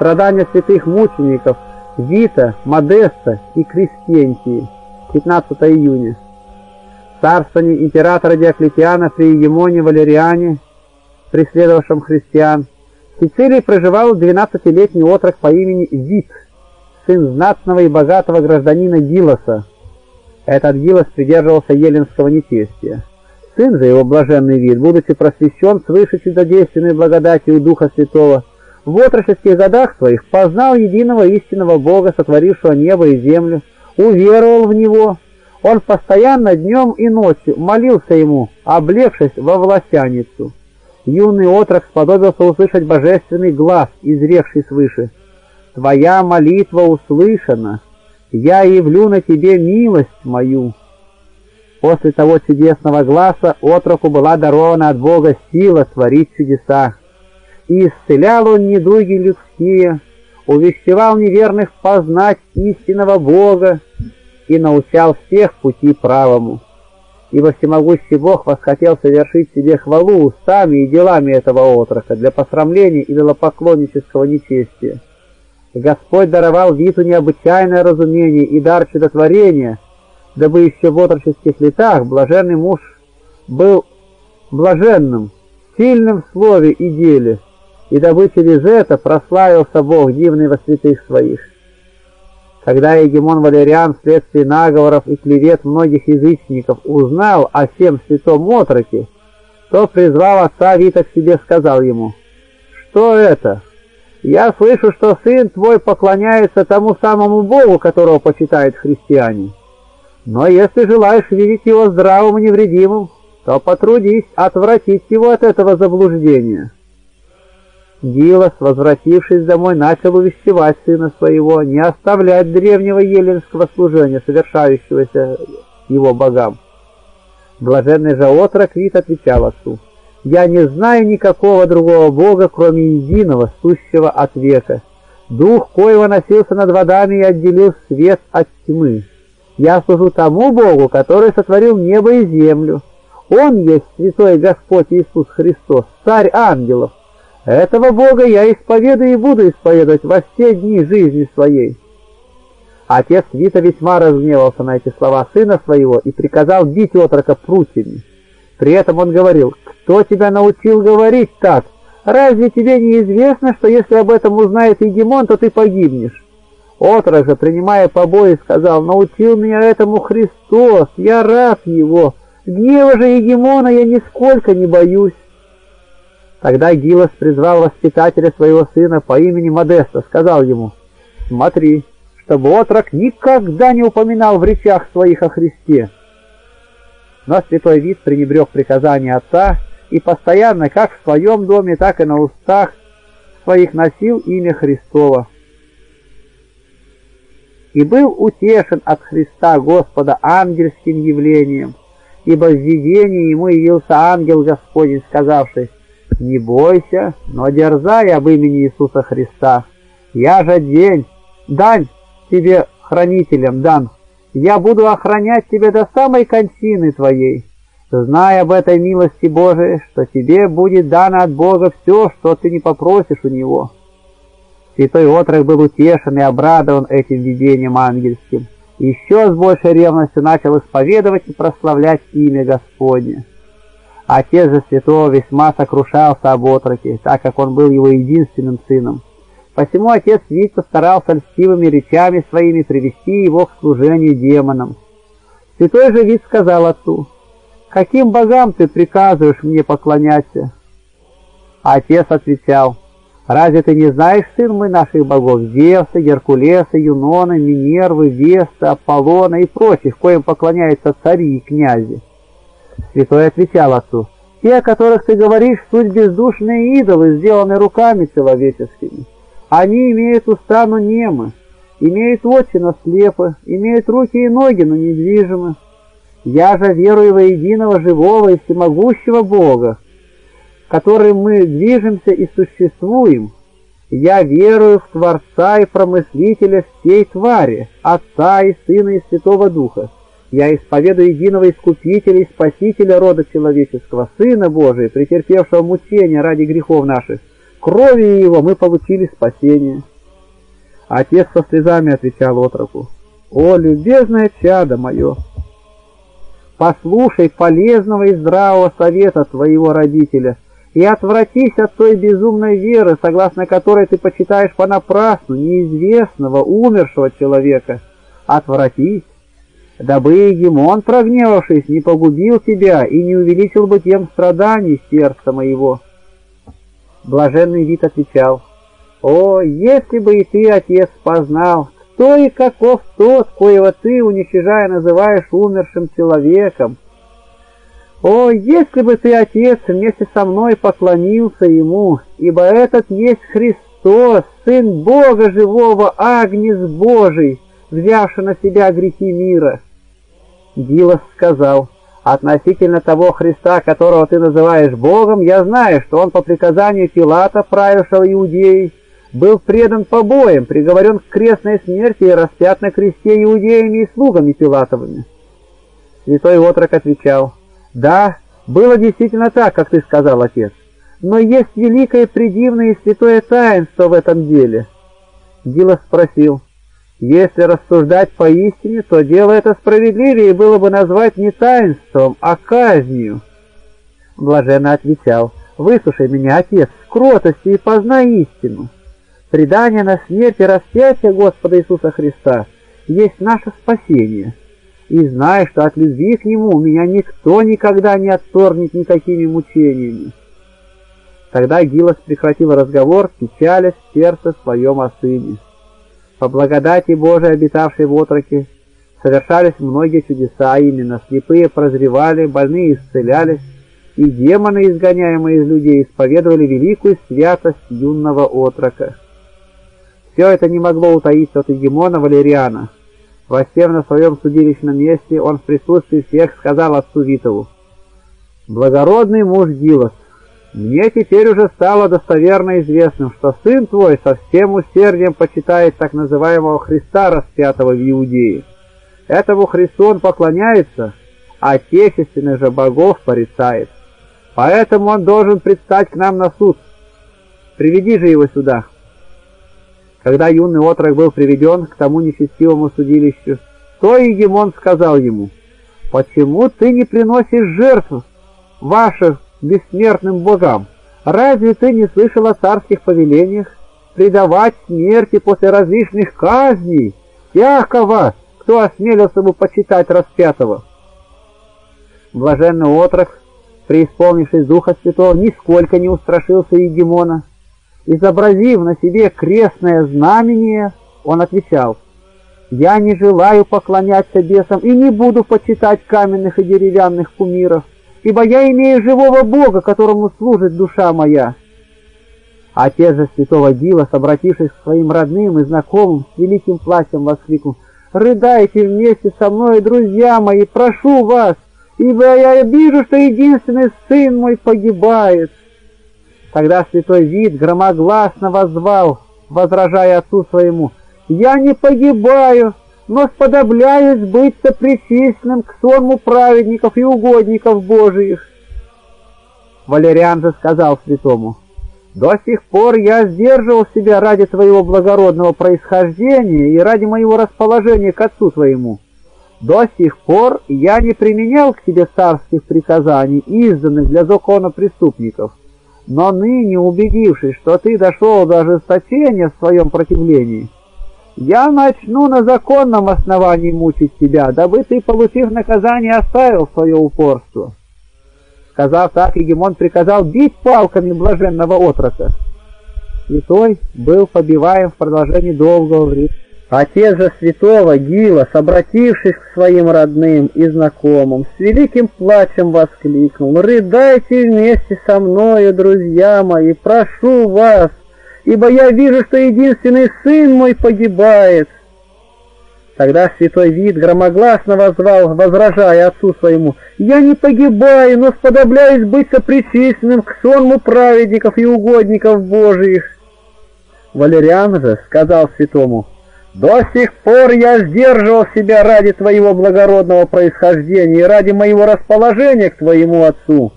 страдания святых мучеников Вита, Модеста и Кристентии, 15 июня. Царствование императора Диоклетиана при Емоне Валериане, преследовавшем христиан, в Сицилии проживал 12-летний отрок по имени Вит, сын знатного и богатого гражданина Гилоса. Этот Гилос придерживался еленского нечестия. Сын же его, блаженный вид, будучи просвещен свыше чудодейственной благодатью Духа Святого, в отроческих годах своих познал единого истинного Бога, сотворившего небо и землю, уверовал в Него. Он постоянно днем и ночью молился Ему, облегшись во властяницу. Юный отрок сподобился услышать божественный глаз, изревший свыше. «Твоя молитва услышана, я явлю на тебе милость мою». После того чудесного глаза отроку была дарована от Бога сила творить чудеса. И исцелял он недуги людские, увещевал неверных познать истинного Бога и научал всех пути правому. Ибо всемогущий Бог восхотел совершить себе хвалу устами и делами этого отрока для посрамления и для поклоннического нечестия. Господь даровал Виту необычайное разумение и дар чудотворения — дабы еще в отроческих летах блаженный муж был блаженным, сильным в слове и деле, и дабы через это прославился Бог дивный во святых своих. Когда Егемон Валериан вследствие наговоров и клевет многих язычников узнал о всем святом отроке, то призвал отца Вита к себе, сказал ему, «Что это? Я слышу, что сын твой поклоняется тому самому Богу, которого почитают христиане». Но если желаешь видеть его здравым и невредимым, то потрудись отвратить его от этого заблуждения. Гилос, возвратившись домой, начал увещевать сына своего не оставлять древнего еленского служения, совершающегося его богам. Блаженный же отрок Вит отвечал отцу, «Я не знаю никакого другого бога, кроме единого, сущего от века. Дух, коего носился над водами и отделил свет от тьмы. Я служу тому Богу, который сотворил небо и землю. Он есть Святой Господь Иисус Христос, Царь ангелов. Этого Бога я исповедую и буду исповедовать во все дни жизни своей». Отец Вита весьма разгневался на эти слова сына своего и приказал бить отрока прутьями. При этом он говорил, «Кто тебя научил говорить так? Разве тебе не известно, что если об этом узнает Егемон, то ты погибнешь?» Отрок же, принимая побои, сказал, «Научил меня этому Христос, я раб его, гнева же Егемона я нисколько не боюсь». Тогда Гилос призвал воспитателя своего сына по имени Модеста, сказал ему, «Смотри, чтобы отрок никогда не упоминал в речах своих о Христе». Но святой вид пренебрег приказания отца и постоянно, как в своем доме, так и на устах своих носил имя Христово и был утешен от Христа Господа ангельским явлением, ибо в видении ему явился ангел Господень, сказавший, «Не бойся, но дерзай об имени Иисуса Христа. Я же день, дань тебе хранителям дан, я буду охранять тебя до самой кончины твоей, зная об этой милости Божией, что тебе будет дано от Бога все, что ты не попросишь у Него». Святой отрок был утешен и обрадован этим видением ангельским, еще с большей ревностью начал исповедовать и прославлять имя Господне. Отец же святого весьма сокрушался об отроке, так как он был его единственным сыном. Посему отец Витя старался льстивыми речами своими привести его к служению демонам. Святой же Вит сказал отцу, «Каким богам ты приказываешь мне поклоняться?» Отец отвечал, Разве ты не знаешь, сын мой, наших богов, Зевса, Геркулеса, Юнона, Минервы, Веста, Аполлона и прочих, коим поклоняются цари и князи? Святой отвечал отцу, те, о которых ты говоришь, суть бездушные идолы, сделанные руками человеческими. Они имеют уста, но немы, имеют очи, но слепы, имеют руки и ноги, но недвижимы. Я же верую во единого живого и всемогущего Бога, которым мы движемся и существуем, я верую в Творца и Промыслителя всей твари, Отца и Сына и Святого Духа. Я исповедую единого Искупителя и Спасителя рода человеческого, Сына Божия, претерпевшего мучения ради грехов наших, крови его мы получили спасение. Отец со слезами отвечал отроку, «О, любезное чадо мое, послушай полезного и здравого совета твоего родителя и отвратись от той безумной веры, согласно которой ты почитаешь понапрасну неизвестного, умершего человека. Отвратись, дабы Егемон, прогневавшись, не погубил тебя и не увеличил бы тем страданий сердца моего». Блаженный вид отвечал, «О, если бы и ты, отец, познал, кто и каков тот, коего ты, уничижая, называешь умершим человеком! О, если бы ты, отец, вместе со мной поклонился ему, ибо этот есть Христос, Сын Бога живого, Агнец Божий, взявший на себя грехи мира!» Гилос сказал, «Относительно того Христа, которого ты называешь Богом, я знаю, что он по приказанию Пилата, правившего Иудеей, был предан побоям, приговорен к крестной смерти и распят на кресте иудеями и слугами Пилатовыми. Святой отрок отвечал, «Да, было действительно так, как ты сказал, отец, но есть великое предивное и святое таинство в этом деле». Гилос спросил, если рассуждать поистине, то дело это справедливее было бы назвать не таинством, а казнью. Блаженно отвечал, «Выслушай меня, Отец, в кротости и познай истину. Предание на смерть и распятие Господа Иисуса Христа есть наше спасение. И знай, что от любви к Нему меня никто никогда не отторгнет никакими мучениями». Тогда Гилос прекратил разговор, печалясь в сердце своем о сыне. По благодати Божией, обитавшей в отроке, совершались многие чудеса, именно слепые прозревали, больные исцелялись, и демоны, изгоняемые из людей, исповедовали великую святость юного отрока. Все это не могло утаиться от Егемона Валериана. Восев на своем судилищном месте, он в присутствии всех сказал отцу Витову, «Благородный муж Гилос, мне теперь уже стало достоверно известным, что сын твой со всем усердием почитает так называемого Христа распятого в Иудее. Этому Христу он поклоняется, а отечественных же богов порицает. Поэтому он должен предстать к нам на суд. Приведи же его сюда». Когда юный отрок был приведен к тому нечестивому судилищу, то Егемон сказал ему, «Почему ты не приносишь жертв ваших бессмертным богам. Разве ты не слышал о царских повелениях предавать смерти после различных казней всякого, кто осмелился бы почитать распятого? Блаженный отрок, преисполнившись Духа Святого, нисколько не устрашился Егемона. Изобразив на себе крестное знамение, он отвечал, «Я не желаю поклоняться бесам и не буду почитать каменных и деревянных кумиров ибо я имею живого Бога, которому служит душа моя». Отец же святого Дила, обратившись к своим родным и знакомым, с великим плачем воскликнул, «Рыдайте вместе со мной, друзья мои, прошу вас, ибо я вижу, что единственный сын мой погибает». Тогда святой вид громогласно возвал, возражая отцу своему, «Я не погибаю, но сподобляюсь быть сопричисленным к сонму праведников и угодников Божиих. Валериан же сказал святому, «До сих пор я сдерживал себя ради твоего благородного происхождения и ради моего расположения к отцу твоему. До сих пор я не применял к тебе царских приказаний, изданных для закона преступников. Но ныне, убедившись, что ты дошел до ожесточения в своем противлении, я начну на законном основании мучить тебя, дабы ты, получив наказание, оставил свое упорство. Сказав так, Егемон приказал бить палками блаженного отрока. Святой был побиваем в продолжении долгого времени. Отец же святого Гила, обратившись к своим родным и знакомым, с великим плачем воскликнул, «Рыдайте вместе со мною, друзья мои, прошу вас, ибо я вижу, что единственный сын мой погибает». Тогда святой вид громогласно возвал, возражая отцу своему, «Я не погибаю, но сподобляюсь быть сопричисленным к сонму праведников и угодников Божиих». Валериан же сказал святому, «До сих пор я сдерживал себя ради твоего благородного происхождения и ради моего расположения к твоему отцу».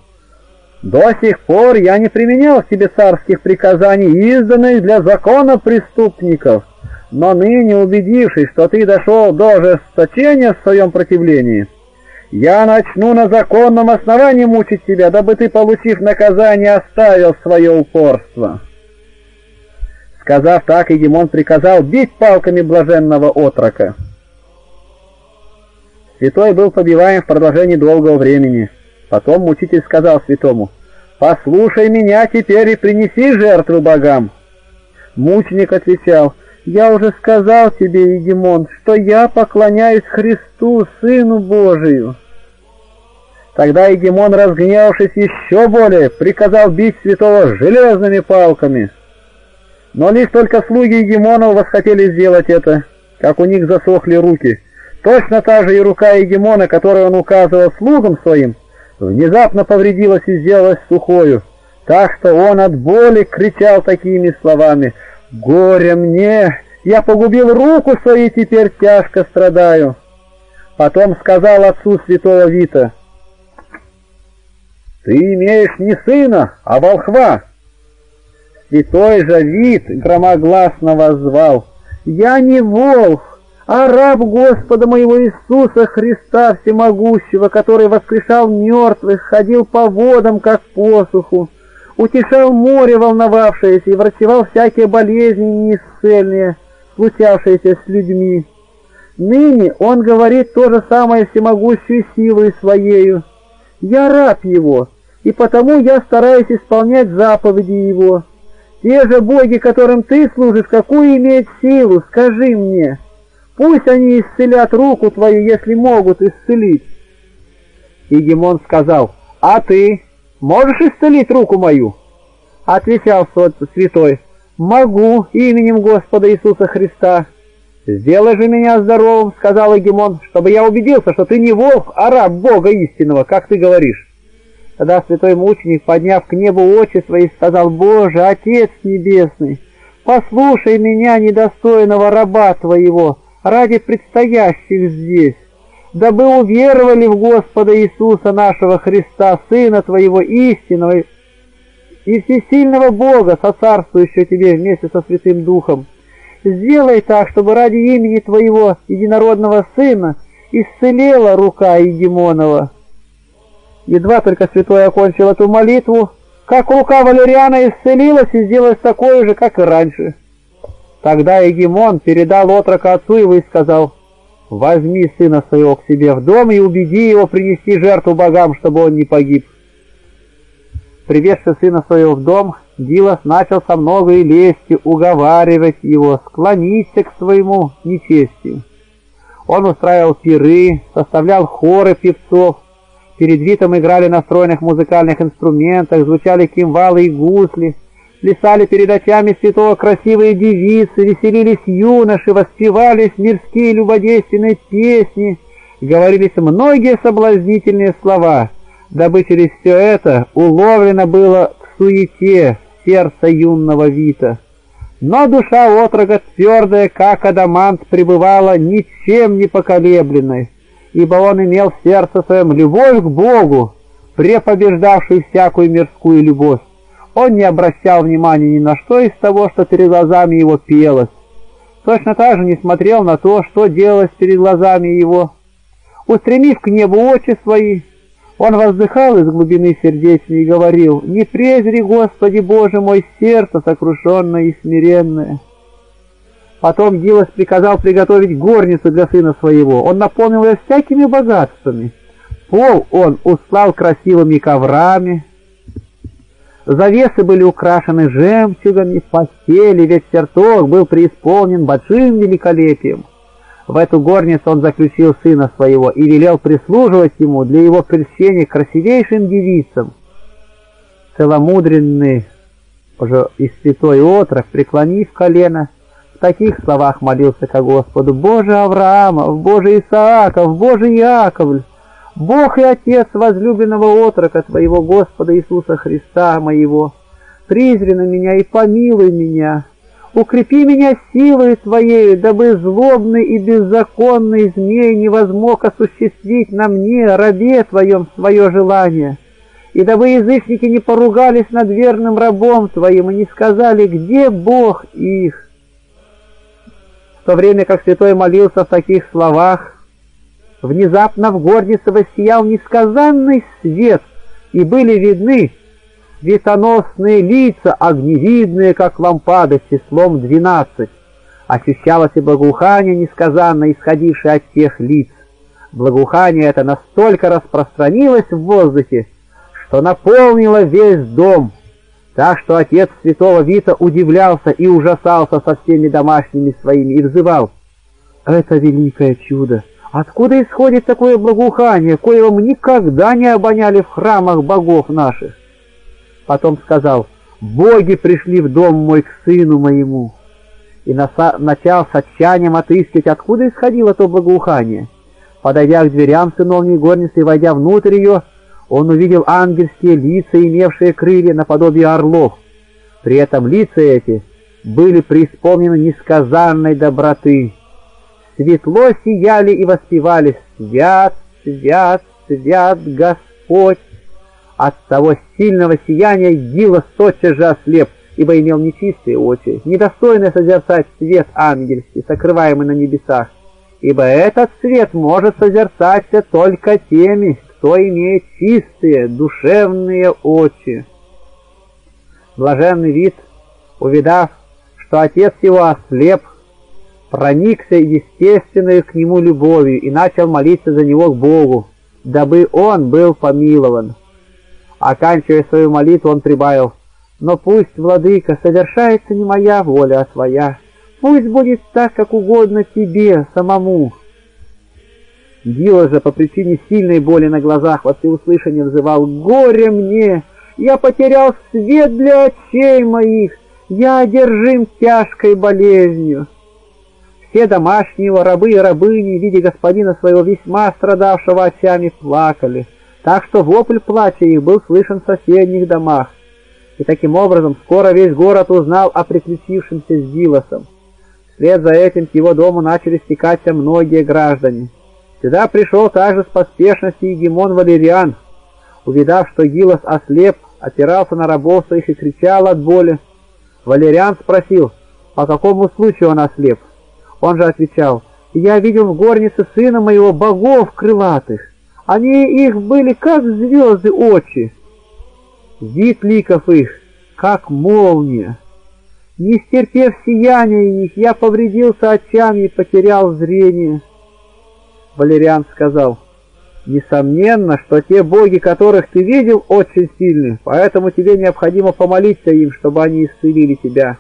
До сих пор я не применял к тебе царских приказаний, изданных для закона преступников, но ныне, убедившись, что ты дошел до ожесточения в своем противлении, я начну на законном основании мучить тебя, дабы ты, получив наказание, оставил свое упорство». Сказав так, Егемон приказал бить палками блаженного отрока. Святой был побиваем в продолжении долгого времени. Потом мучитель сказал святому, «Послушай меня теперь и принеси жертву богам». Мученик отвечал, «Я уже сказал тебе, Егемон, что я поклоняюсь Христу, Сыну Божию». Тогда Егемон, разгневавшись еще более, приказал бить святого железными палками. Но лишь только слуги Егемонов восхотели сделать это, как у них засохли руки. Точно та же и рука Егемона, которой он указывал слугам своим, внезапно повредилась и сделалась сухою, так что он от боли кричал такими словами «Горе мне! Я погубил руку свою и теперь тяжко страдаю!» Потом сказал отцу святого Вита «Ты имеешь не сына, а волхва!» Святой же вид громогласно воззвал. «Я не волк, а раб Господа моего Иисуса Христа Всемогущего, который воскрешал мертвых, ходил по водам, как посуху, утешал море волновавшееся и врачевал всякие болезни неисцельные, случавшиеся с людьми. Ныне он говорит то же самое всемогущей силой своею. Я раб его, и потому я стараюсь исполнять заповеди его». Те же боги, которым ты служишь, какую имеют силу, скажи мне. Пусть они исцелят руку твою, если могут исцелить. И Гимон сказал, а ты можешь исцелить руку мою? Отвечал святой, могу именем Господа Иисуса Христа. «Сделай же меня здоровым», — сказал Эгемон, — «чтобы я убедился, что ты не волк, а раб Бога истинного, как ты говоришь». Тогда святой мученик, подняв к небу очи свои, сказал, «Боже, Отец Небесный, послушай меня, недостойного раба Твоего, ради предстоящих здесь, дабы уверовали в Господа Иисуса нашего Христа, Сына Твоего истинного и всесильного Бога, соцарствующего Тебе вместе со Святым Духом. Сделай так, чтобы ради имени Твоего единородного Сына исцелела рука Егемонова, Едва только святой окончил эту молитву, как рука Валериана исцелилась и сделалась такой же, как и раньше. Тогда Егемон передал отрока отцу его и сказал, «Возьми сына своего к себе в дом и убеди его принести жертву богам, чтобы он не погиб». Привезши сына своего в дом, Дилос начал со многой лести уговаривать его склониться к своему нечестию. Он устраивал пиры, составлял хоры певцов, Перед Витом играли на стройных музыкальных инструментах, звучали кимвалы и гусли, плясали перед очами святого красивые девицы, веселились юноши, воспевались мирские любодейственные песни, говорились многие соблазнительные слова, дабы через все это уловлено было к суете сердца юного Вита. Но душа отрога твердая, как адамант, пребывала ничем не поколебленной ибо он имел в сердце своем любовь к Богу, препобеждавшую всякую мирскую любовь. Он не обращал внимания ни на что из того, что перед глазами его пелось. Точно так же не смотрел на то, что делалось перед глазами его. Устремив к небу очи свои, он воздыхал из глубины сердечной и говорил, «Не презри, Господи Боже мой, сердце сокрушенное и смиренное». Потом Гилос приказал приготовить горницу для сына своего. Он наполнил ее всякими богатствами. Пол он услал красивыми коврами. Завесы были украшены жемчугами, постели, весь чертог был преисполнен большим великолепием. В эту горницу он заключил сына своего и велел прислуживать ему для его прельщения красивейшим девицам. Целомудренный уже и святой отрок, преклонив колено, таких словах молился ко Господу, «Боже Авраамов, Боже Исааков, Боже Яковль, Бог и Отец возлюбленного отрока Твоего Господа Иисуса Христа моего, призри на меня и помилуй меня, укрепи меня силой Твоей, дабы злобный и беззаконный змей не возмог осуществить на мне, рабе Твоем, свое желание» и дабы язычники не поругались над верным рабом твоим и не сказали, где Бог их. В то время как святой молился в таких словах, внезапно в горнице воссиял несказанный свет, и были видны светоносные лица, огневидные, как лампады, с числом двенадцать. Ощущалось и благоухание несказанно исходившее от тех лиц. Благоухание это настолько распространилось в воздухе, что наполнило весь дом, так что отец святого Вита удивлялся и ужасался со всеми домашними своими и взывал. «Это великое чудо! Откуда исходит такое благоухание, коего мы никогда не обоняли в храмах богов наших?» Потом сказал, «Боги пришли в дом мой к сыну моему» и начал с отчаянием отыскивать, откуда исходило то благоухание. Подойдя к дверям сыновней горницы и войдя внутрь ее, он увидел ангельские лица, имевшие крылья наподобие орлов. При этом лица эти были преисполнены несказанной доброты. Светло сияли и воспевали «Свят, свят, свят Господь!» От того сильного сияния Гила тотчас же ослеп, ибо имел нечистые очи, недостойно созерцать свет ангельский, сокрываемый на небесах, ибо этот свет может созерцаться только теми, кто имеет чистые душевные очи. Блаженный вид, увидав, что отец его ослеп, проникся естественной к нему любовью и начал молиться за него к Богу, дабы он был помилован. Оканчивая свою молитву, он прибавил, «Но пусть, владыка, совершается не моя воля, а твоя. Пусть будет так, как угодно тебе самому». Гила же по причине сильной боли на глазах во всеуслышание взывал «Горе мне! Я потерял свет для очей моих! Я одержим тяжкой болезнью!» Все домашние его рабы и рабыни, видя господина своего весьма страдавшего очами, плакали так что вопль плача их был слышен в соседних домах. И таким образом скоро весь город узнал о приключившемся с Гилосом. Вслед за этим к его дому начали стекаться многие граждане. Сюда пришел также с поспешностью Егемон Валериан. Увидав, что Гилос ослеп, опирался на рабов своих и кричал от боли. Валериан спросил, по какому случаю он ослеп. Он же отвечал, «Я видел в горнице сына моего богов крылатых». Они их были как звезды очи, вид ликов их, как молния. Не стерпев сияния их, я повредился очами и потерял зрение. Валериан сказал, «Несомненно, что те боги, которых ты видел, очень сильны, поэтому тебе необходимо помолиться им, чтобы они исцелили тебя».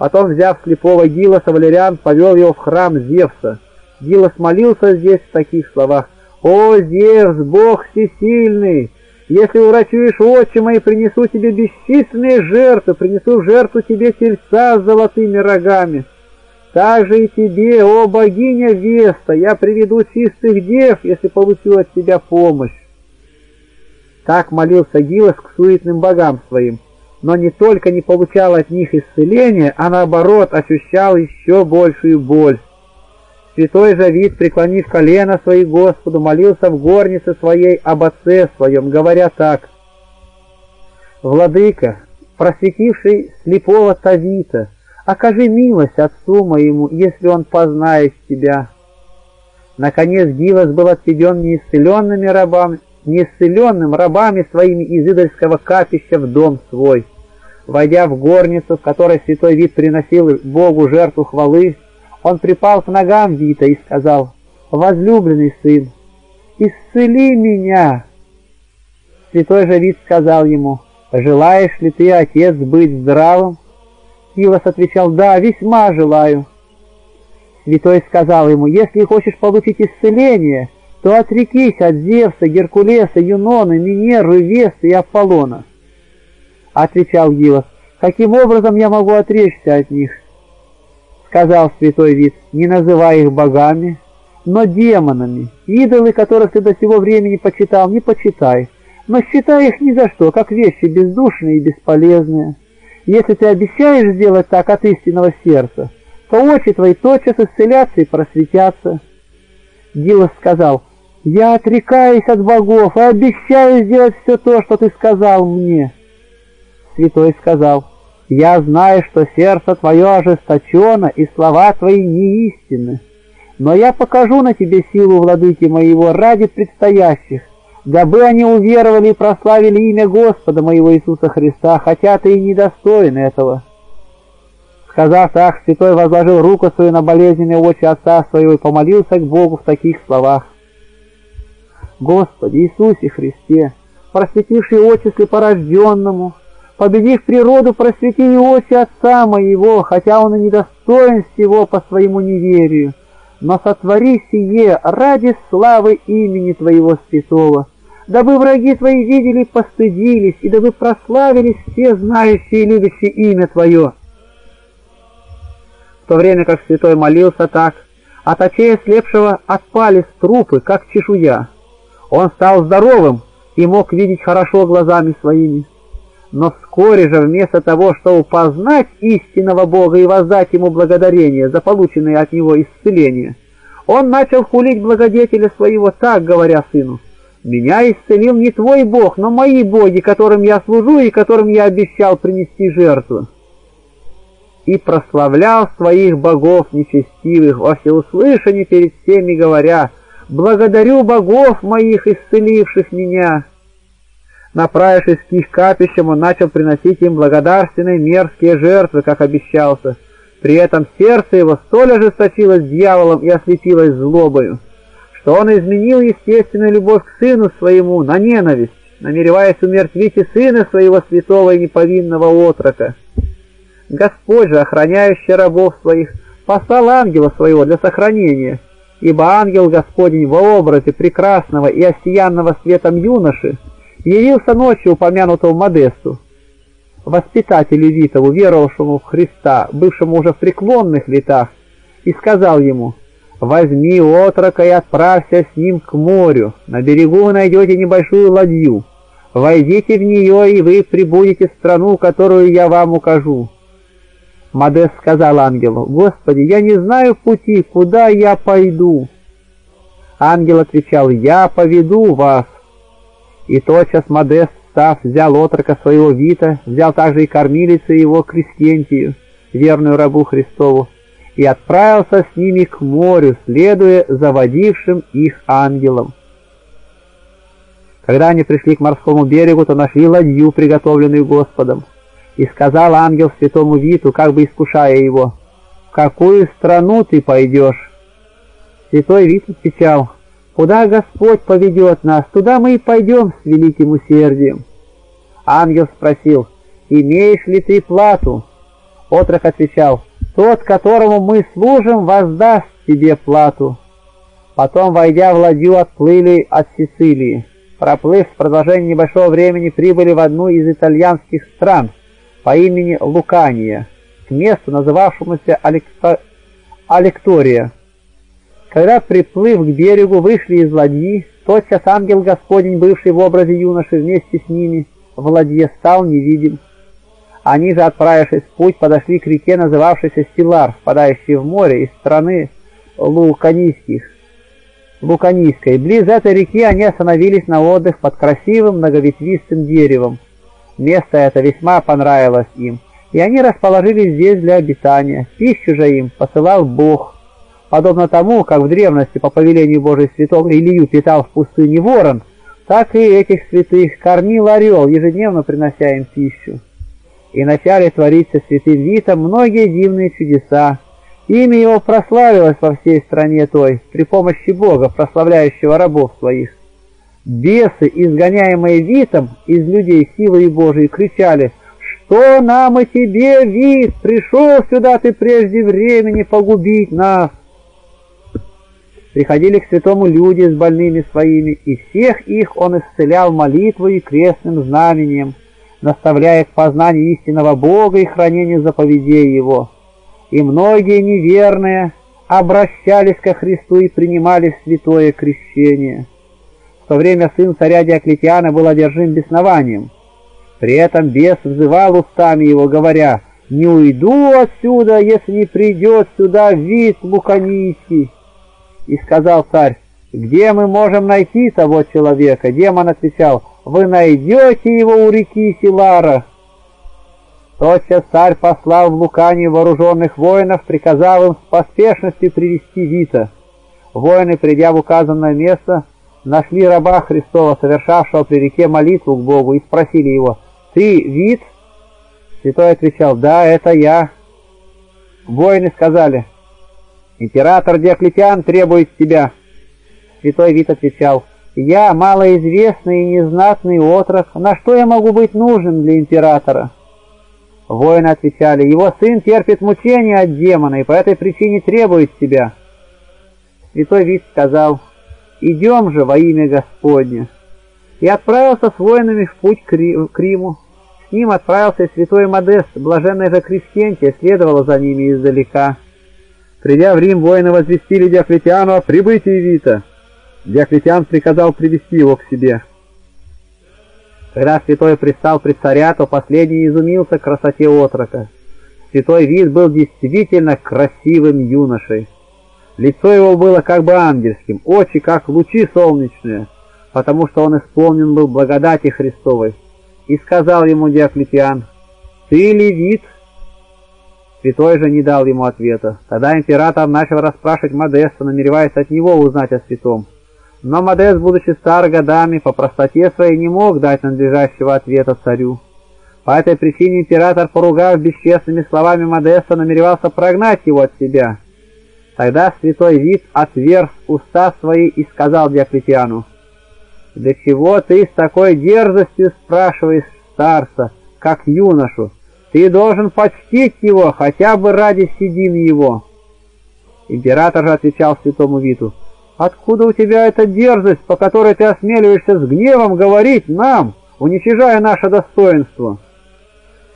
Потом, взяв слепого Гилоса, Валериан повел его в храм Зевса. Гилос молился здесь в таких словах, «О, Зевс, Бог всесильный! Если урачуешь очи мои, принесу тебе бесчисленные жертвы, принесу в жертву тебе тельца с золотыми рогами. Так же и тебе, о богиня Веста, я приведу чистых дев, если получу от тебя помощь». Так молился Гилос к суетным богам своим, но не только не получал от них исцеления, а наоборот ощущал еще большую боль. Святой Завид, преклонив колено свои Господу, молился в горнице своей об отце своем, говоря так. «Владыка, просветивший слепого Тавита, окажи милость отцу моему, если он познает тебя». Наконец Гилос был отведен неисцеленными рабами, неисцеленным рабами своими из идольского капища в дом свой. Войдя в горницу, в которой святой вид приносил Богу жертву хвалы, он припал к ногам Вита и сказал, «Возлюбленный сын, исцели меня!» Святой же Вит сказал ему, «Желаешь ли ты, отец, быть здравым?» Силос отвечал, «Да, весьма желаю». Святой сказал ему, «Если хочешь получить исцеление, то отрекись от Зевса, Геркулеса, Юнона, Минеры, Веста и Аполлона». Отвечал Гилос, «Каким образом я могу отречься от них?» сказал святой вид, не называй их богами, но демонами. Идолы, которых ты до сего времени почитал, не почитай, но считай их ни за что, как вещи бездушные и бесполезные. Если ты обещаешь сделать так от истинного сердца, то очи твои тотчас исцелятся и просветятся. Дилос сказал, Я отрекаюсь от богов и обещаю сделать все то, что ты сказал мне. Святой сказал, я знаю, что сердце твое ожесточено, и слова твои неистинны. Но я покажу на тебе силу владыки моего ради предстоящих, дабы они уверовали и прославили имя Господа моего Иисуса Христа, хотя ты и недостоин этого. Сказав так, святой возложил руку свою на болезненные очи отца своего и помолился к Богу в таких словах. Господи Иисусе Христе, просветивший очи слепорожденному, победив природу, просвети и очи отца моего, хотя он и недостоин всего по своему неверию, но сотвори сие ради славы имени Твоего святого, дабы враги Твои видели постыдились, и дабы прославились все знающие и любящие имя Твое. В то время как святой молился так, от очей слепшего отпали трупы, как чешуя. Он стал здоровым и мог видеть хорошо глазами своими. Но вскоре же вместо того, чтобы познать истинного Бога и воздать Ему благодарение за полученное от Него исцеление, он начал хулить благодетеля своего, так говоря сыну, «Меня исцелил не твой Бог, но мои боги, которым я служу и которым я обещал принести жертву» и прославлял своих богов нечестивых во всеуслышание перед всеми, говоря, «Благодарю богов моих, исцеливших меня». Направившись к их капищам, он начал приносить им благодарственные мерзкие жертвы, как обещался. При этом сердце его столь ожесточилось дьяволом и ослепилось злобою, что он изменил естественную любовь к сыну своему на ненависть, намереваясь умертвить и сына своего святого и неповинного отрока. Господь же, охраняющий рабов своих, послал ангела своего для сохранения, ибо ангел Господень во образе прекрасного и осиянного светом юноши явился ночью упомянутого Модесту, воспитателю Витову, веровавшему в Христа, бывшему уже в преклонных летах, и сказал ему, «Возьми отрока и отправься с ним к морю, на берегу вы найдете небольшую ладью, войдите в нее, и вы прибудете в страну, которую я вам укажу». Модест сказал ангелу, «Господи, я не знаю пути, куда я пойду?» Ангел отвечал, «Я поведу вас». И тотчас Модест, став, взял отрока своего Вита, взял также и кормилицу его Крестентию, верную рабу Христову, и отправился с ними к морю, следуя заводившим их ангелам. Когда они пришли к морскому берегу, то нашли ладью, приготовленную Господом. И сказал ангел святому Виту, как бы искушая его, «В какую страну ты пойдешь?» Святой Вит отвечал, «Куда Господь поведет нас, туда мы и пойдем с великим усердием». Ангел спросил, «Имеешь ли ты плату?» Отрок отвечал, «Тот, которому мы служим, воздаст тебе плату». Потом, войдя в ладью, отплыли от Сицилии. Проплыв в продолжение небольшого времени, прибыли в одну из итальянских стран – по имени Лукания к месту, называвшемуся Алекто... Алектория. Когда, приплыв к берегу, вышли из ладьи, тотчас ангел Господень, бывший в образе юноши вместе с ними, в ладье стал невидим. Они же, отправившись в путь, подошли к реке, называвшейся Стилар, впадающей в море из страны Луканийских. Луканийской. Близ этой реки они остановились на отдых под красивым многоветвистым деревом, Место это весьма понравилось им, и они расположились здесь для обитания. Пищу же им посылал Бог. Подобно тому, как в древности по повелению Божий святого Илью питал в пустыне ворон, так и этих святых кормил орел, ежедневно принося им пищу. И начали твориться святым Витом многие дивные чудеса. Имя его прославилось во всей стране той, при помощи Бога, прославляющего рабов своих. Бесы, изгоняемые Витом из людей силой Божией, кричали «Что нам и тебе, Вит? Пришел сюда ты прежде времени погубить нас!» Приходили к святому люди с больными своими, и всех их он исцелял молитвой и крестным знамением, наставляя к познанию истинного Бога и хранению заповедей Его. И многие неверные обращались ко Христу и принимали святое крещение то время сын царя Диоклетиана был одержим беснованием. При этом бес взывал устами его, говоря, «Не уйду отсюда, если не придет сюда вид луканийский». И сказал царь, где мы можем найти того человека? Демон отвечал, вы найдете его у реки Силара. Тотчас царь послал в Луканию вооруженных воинов, приказав им с поспешностью привести Вита. Воины, придя в указанное место, нашли раба Христова, совершавшего при реке молитву к Богу, и спросили его, «Ты Вит?» Святой отвечал, «Да, это я». Воины сказали, «Император Диоклетиан требует тебя». Святой Вит отвечал, «Я малоизвестный и незнатный отрок, на что я могу быть нужен для императора?» Воины отвечали, «Его сын терпит мучения от демона и по этой причине требует тебя». Святой Вит сказал, «Идем же во имя Господне!» И отправился с воинами в путь к Риму. С ним отправился и святой Модест, блаженная же Крестентия следовала за ними издалека. Придя в Рим, воины возвестили Диоклетиану о прибытии Вита. Диоклетиан приказал привести его к себе. Когда святой пристал при царя, то последний изумился красоте отрока. Святой вид был действительно красивым юношей. Лицо его было как бы ангельским, очи как лучи солнечные, потому что он исполнен был благодати Христовой. И сказал ему Диоклетиан, «Ты левит?» Святой же не дал ему ответа. Тогда император начал расспрашивать Модеста, намереваясь от него узнать о святом. Но Модест, будучи стар годами, по простоте своей не мог дать надлежащего ответа царю. По этой причине император, поругав бесчестными словами Модеста, намеревался прогнать его от себя. Тогда святой вид отверз уста свои и сказал Диоклетиану, «Для чего ты с такой дерзостью спрашиваешь старца, как юношу? Ты должен почтить его хотя бы ради седин его». Император же отвечал святому Виту, Откуда у тебя эта дерзость, по которой ты осмеливаешься с гневом говорить нам, уничижая наше достоинство?»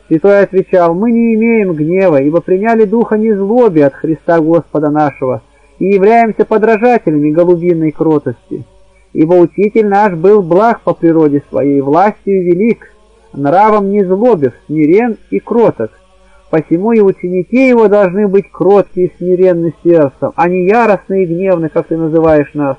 Святой отвечал, «Мы не имеем гнева, ибо приняли духа незлобия от Христа Господа нашего и являемся подражателями голубиной кротости. Ибо Учитель наш был благ по природе своей, властью велик, нравом незлобив, смирен и кроток. Посему и ученики его должны быть кроткие и смиренны сердцем, а не яростны и гневны, как ты называешь нас.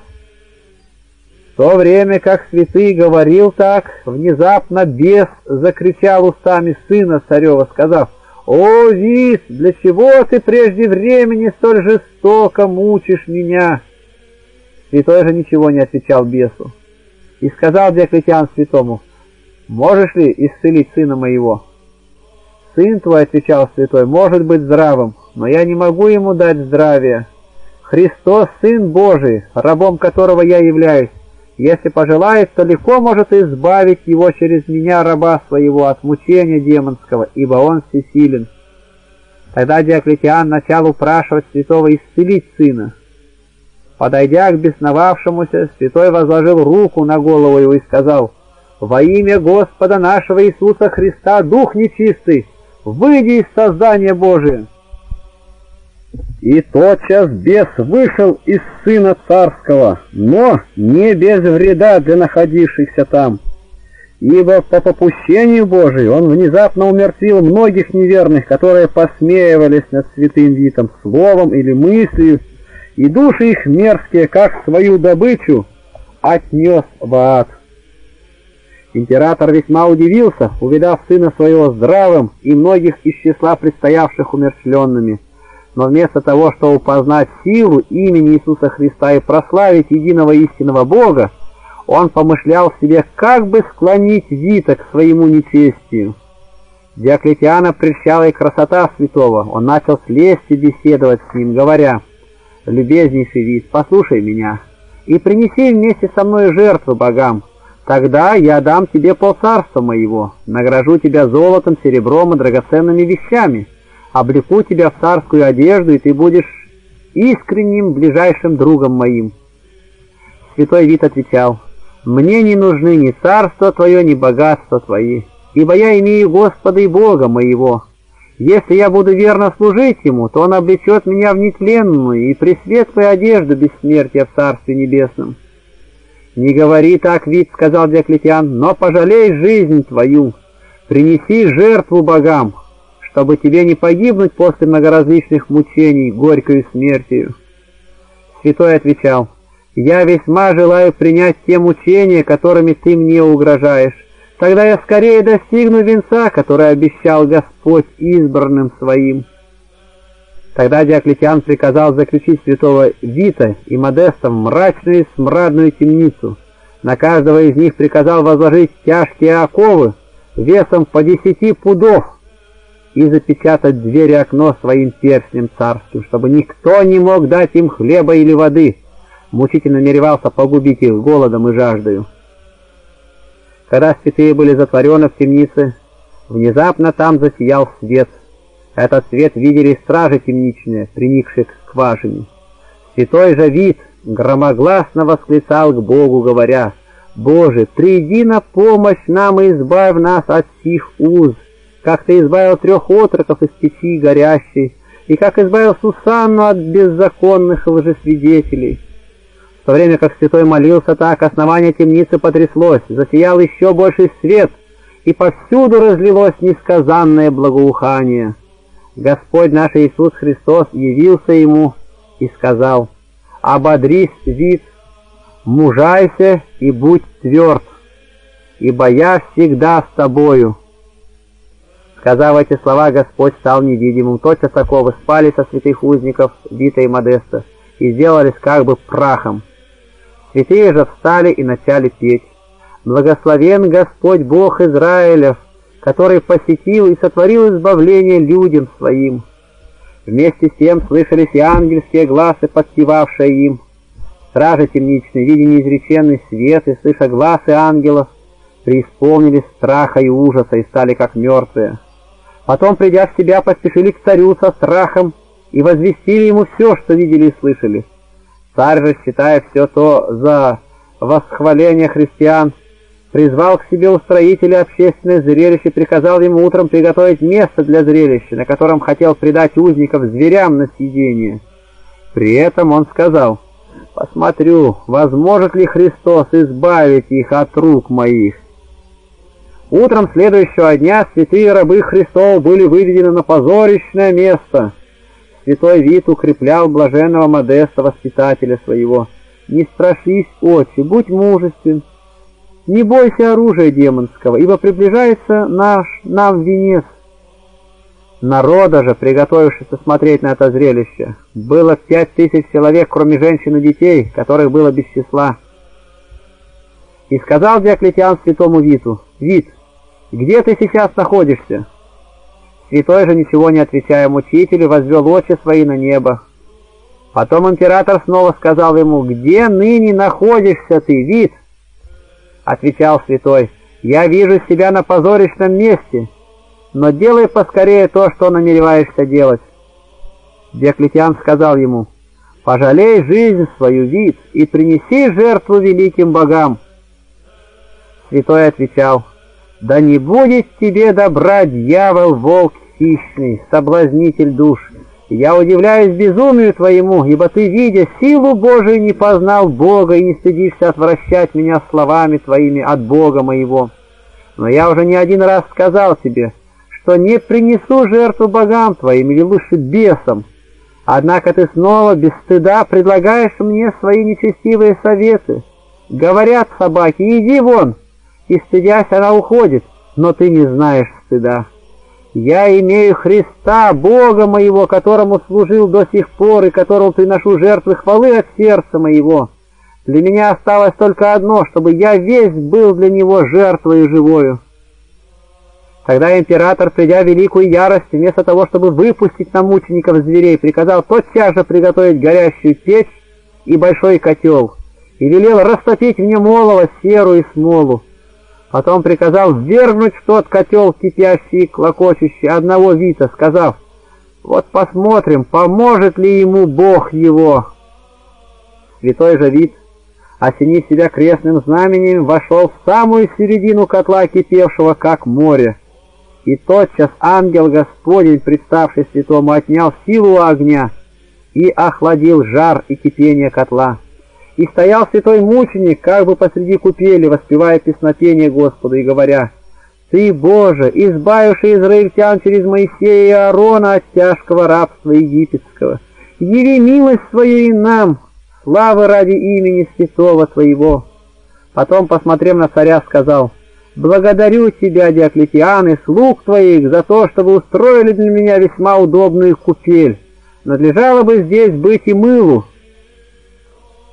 В то время, как святый говорил так, внезапно бес закричал устами сына царева, сказав, «О, Вис, для чего ты прежде времени столь жестоко мучишь меня?» Святой же ничего не отвечал бесу. И сказал Диоклетиан святому, «Можешь ли исцелить сына моего?» «Сын твой, — отвечал святой, — может быть здравым, но я не могу ему дать здравие. Христос — Сын Божий, рабом которого я являюсь. Если пожелает, то легко может избавить его через меня, раба своего, от мучения демонского, ибо он всесилен». Тогда Диоклетиан начал упрашивать святого исцелить сына. Подойдя к бесновавшемуся, святой возложил руку на голову его и сказал, «Во имя Господа нашего Иисуса Христа, Дух нечистый, выйди из создания Божия!» И тотчас бес вышел из Сына Царского, но не без вреда для находившихся там. Ибо по попущению Божию он внезапно умертвил многих неверных, которые посмеивались над святым Витом словом или мыслью, и души их мерзкие, как свою добычу, отнес в ад. Император весьма удивился, увидав сына своего здравым и многих из числа предстоявших умерщвленными. Но вместо того, чтобы познать силу имени Иисуса Христа и прославить единого истинного Бога, он помышлял себе, как бы склонить Вита к своему нечестию. Диоклетиана прельщала и красота святого. Он начал с лестью беседовать с ним, говоря, «Любезнейший Вит, послушай меня и принеси вместе со мной жертву богам, Тогда я дам тебе полцарства моего, награжу тебя золотом, серебром и драгоценными вещами, облеку тебя в царскую одежду, и ты будешь искренним ближайшим другом моим». Святой Вит отвечал, «Мне не нужны ни царство твое, ни богатство твои, ибо я имею Господа и Бога моего. Если я буду верно служить Ему, то Он облечет меня в нетленную и пресветлую одежду бессмертия в Царстве Небесном». «Не говори так, вид», — сказал Диоклетиан, — «но пожалей жизнь твою, принеси жертву богам, чтобы тебе не погибнуть после многоразличных мучений, горькою смертью». Святой отвечал, Я весьма желаю принять те мучения, которыми ты мне угрожаешь. Тогда я скорее достигну венца, который обещал Господь избранным своим». Тогда Диоклетиан приказал заключить святого Вита и Модеста в мрачную смрадную темницу. На каждого из них приказал возложить тяжкие оковы весом по десяти пудов и запечатать дверь и окно своим перстнем царским, чтобы никто не мог дать им хлеба или воды. Мучитель намеревался погубить их голодом и жаждою. Когда святые были затворены в темнице, внезапно там засиял свет — этот свет видели стражи темничные, приникшие к скважине. Святой же вид громогласно восклицал к Богу, говоря, «Боже, приди на помощь нам и избавь нас от сих уз, как Ты избавил трех отроков из печи горящей, и как избавил Сусанну от беззаконных лжесвидетелей». В то время как святой молился так, основание темницы потряслось, засиял еще больший свет, и повсюду разлилось несказанное благоухание. Господь наш Иисус Христос явился ему и сказал, «Ободрись, вид, мужайся и будь тверд, ибо я всегда с тобою». Сказав эти слова, Господь стал невидимым. Тотчас оковы спали со святых узников Вита и Модеста и сделались как бы прахом. Святые же встали и начали петь. «Благословен Господь Бог Израилев, который посетил и сотворил избавление людям своим. Вместе с тем слышались и ангельские глазы, подпевавшие им. Стражи темничные, видя неизреченный свет и слыша глазы ангелов, преисполнились страха и ужаса и стали как мертвые. Потом, придя в себя, поспешили к царю со страхом и возвестили ему все, что видели и слышали. Царь же, считая все то за восхваление христиан, призвал к себе устроителя общественное зрелище, приказал ему утром приготовить место для зрелища, на котором хотел предать узников зверям на съедение. При этом он сказал, «Посмотрю, возможет ли Христос избавить их от рук моих». Утром следующего дня святые рабы Христова были выведены на позорищное место. Святой вид укреплял блаженного Модеста, воспитателя своего. «Не страшись, отче, будь мужествен, не бойся оружия демонского, ибо приближается наш нам венец. Народа же, приготовившись смотреть на это зрелище, было пять тысяч человек, кроме женщин и детей, которых было без числа. И сказал Диоклетиан святому Виту, «Вит, где ты сейчас находишься?» Святой же, ничего не отвечая мучителю, возвел очи свои на небо. Потом император снова сказал ему, «Где ныне находишься ты, Вит?» отвечал святой, «Я вижу себя на позорищном месте, но делай поскорее то, что намереваешься делать». Диоклетиан сказал ему, «Пожалей жизнь свою, вид, и принеси жертву великим богам». Святой отвечал, «Да не будет тебе добра, дьявол, волк хищный, соблазнитель душ, я удивляюсь безумию твоему, ибо ты, видя силу Божию, не познал Бога и не стыдишься отвращать меня словами твоими от Бога моего. Но я уже не один раз сказал тебе, что не принесу жертву богам твоим или лучше бесам. Однако ты снова без стыда предлагаешь мне свои нечестивые советы. Говорят собаки, иди вон, и стыдясь она уходит, но ты не знаешь стыда. Я имею Христа, Бога моего, которому служил до сих пор и которому приношу жертвы хвалы от сердца моего. Для меня осталось только одно, чтобы я весь был для него жертвой живою. Тогда император, придя в великую ярость, вместо того, чтобы выпустить на мучеников зверей, приказал тотчас же приготовить горящую печь и большой котел, и велел растопить в нем олово, серу и смолу. Потом приказал ввергнуть в тот котел кипящий клокочущий одного Вита, сказав, «Вот посмотрим, поможет ли ему Бог его». Святой же Вит, осенив себя крестным знаменем, вошел в самую середину котла, кипевшего как море. И тотчас ангел Господень, представший святому, отнял силу огня и охладил жар и кипение котла. И стоял святой мученик, как бы посреди купели, воспевая песнопение Господу и говоря, «Ты, Боже, избавивший израильтян через Моисея и Аарона от тяжкого рабства египетского, яви милость свою и нам, славы ради имени святого Твоего». Потом, посмотрев на царя, сказал, «Благодарю тебя, Диоклетиан, и слуг твоих за то, что вы устроили для меня весьма удобную купель. Надлежало бы здесь быть и мылу».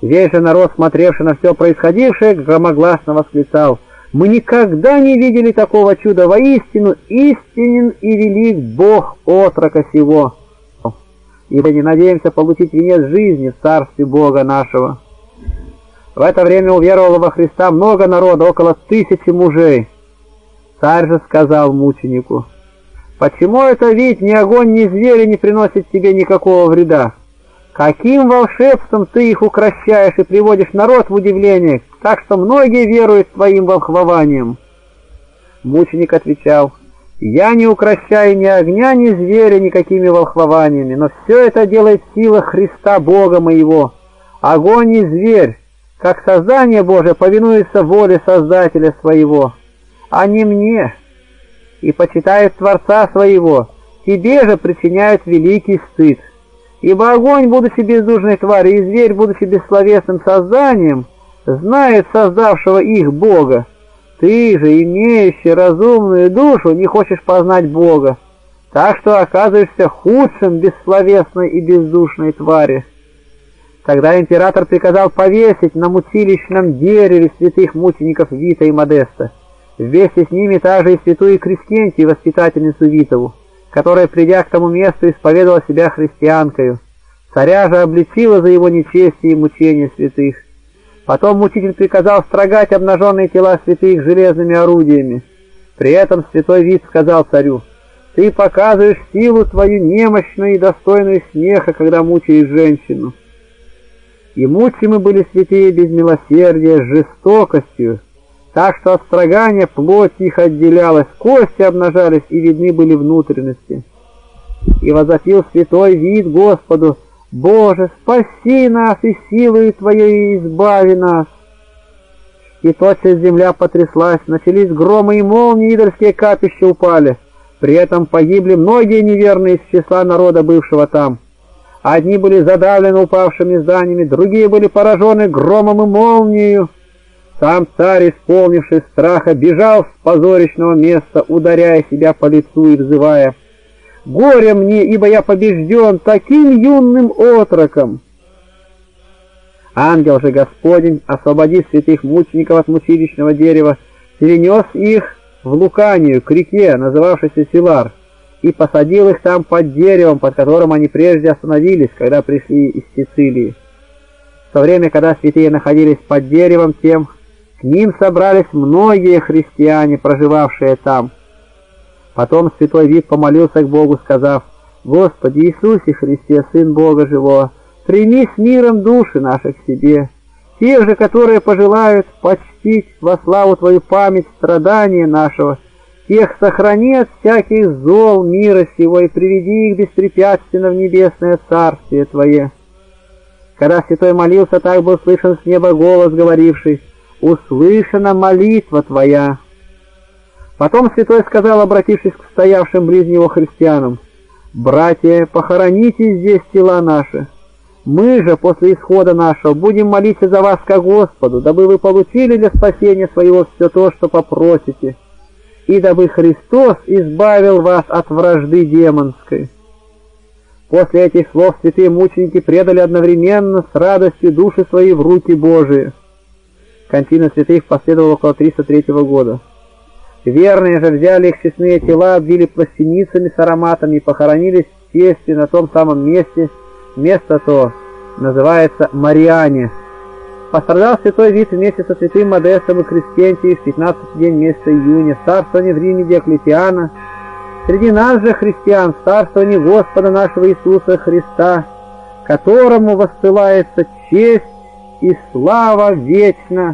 Весь же народ, смотревший на все происходившее, громогласно восклицал, «Мы никогда не видели такого чуда! Воистину истинен и велик Бог отрока сего!» Ибо не надеемся получить венец жизни в Царстве Бога нашего. В это время уверовало во Христа много народа, около тысячи мужей. Царь же сказал мученику, «Почему это ведь ни огонь, ни звери не приносят тебе никакого вреда? Каким волшебством ты их укращаешь и приводишь народ в удивление, так что многие веруют твоим волхвованием?» Мученик отвечал, «Я не укращаю ни огня, ни зверя никакими волхвованиями, но все это делает сила Христа Бога моего. Огонь и зверь, как создание Божие повинуется воле Создателя своего, а не мне, и почитает Творца своего, тебе же причиняют великий стыд. Ибо огонь, будучи бездушной тварью, и зверь, будучи бессловесным созданием, знает создавшего их Бога. Ты же, имеющий разумную душу, не хочешь познать Бога, так что оказываешься худшим бессловесной и бездушной твари. Тогда император приказал повесить на мучилищном дереве святых мучеников Вита и Модеста. Вместе с ними также и святую Крескентию, воспитательницу Витову, которая, придя к тому месту, исповедовала себя христианкою. Царя же обличила за его нечестие и мучения святых. Потом мучитель приказал строгать обнаженные тела святых железными орудиями. При этом святой вид сказал царю, «Ты показываешь силу твою немощную и достойную смеха, когда мучаешь женщину» и мучимы были святые без милосердия, с жестокостью, так что от строгания плоть их отделялась, кости обнажались и видны были внутренности. И возопил святой вид Господу, «Боже, спаси нас и силою Твоей избави нас!» И тотчас земля потряслась, начались громы и молнии, идольские капища упали. При этом погибли многие неверные из числа народа, бывшего там. Одни были задавлены упавшими зданиями, другие были поражены громом и молнией. Сам царь, исполнивший страха, бежал с позорищного места, ударяя себя по лицу и взывая «Горе мне, ибо я побежден таким юным отроком!» Ангел же Господень, освободив святых мучеников от мучилищного дерева, перенес их в Луканию, к реке, называвшейся Силар, и посадил их там под деревом, под которым они прежде остановились, когда пришли из Сицилии. В то время, когда святые находились под деревом тем, ним собрались многие христиане, проживавшие там. Потом святой Вид помолился к Богу, сказав, «Господи Иисусе Христе, Сын Бога Живого, прими с миром души наши к себе, тех же, которые пожелают почтить во славу Твою память страдания нашего, Тех сохрани от всяких зол мира сего и приведи их беспрепятственно в небесное царствие Твое. Когда святой молился, так был слышен с неба голос, говоривший, «Услышана молитва Твоя». Потом святой сказал, обратившись к стоявшим близ него христианам, «Братья, похороните здесь тела наши. Мы же после исхода нашего будем молиться за вас ко Господу, дабы вы получили для спасения своего все то, что попросите» и дабы Христос избавил вас от вражды демонской. После этих слов святые мученики предали одновременно с радостью души свои в руки Божии. Кончина святых последовала около 303 года. Верные же взяли их честные тела, обвили пластиницами с ароматами и похоронились в чести на том самом месте. Место то называется Мариане. Пострадал святой вид вместе со святым Модестом и Крестентией в 15 день месяца июня, в царствовании в Риме Диоклетиана. Среди нас же, христиан, в царствовании Господа нашего Иисуса Христа, которому воспылается честь и слава вечно.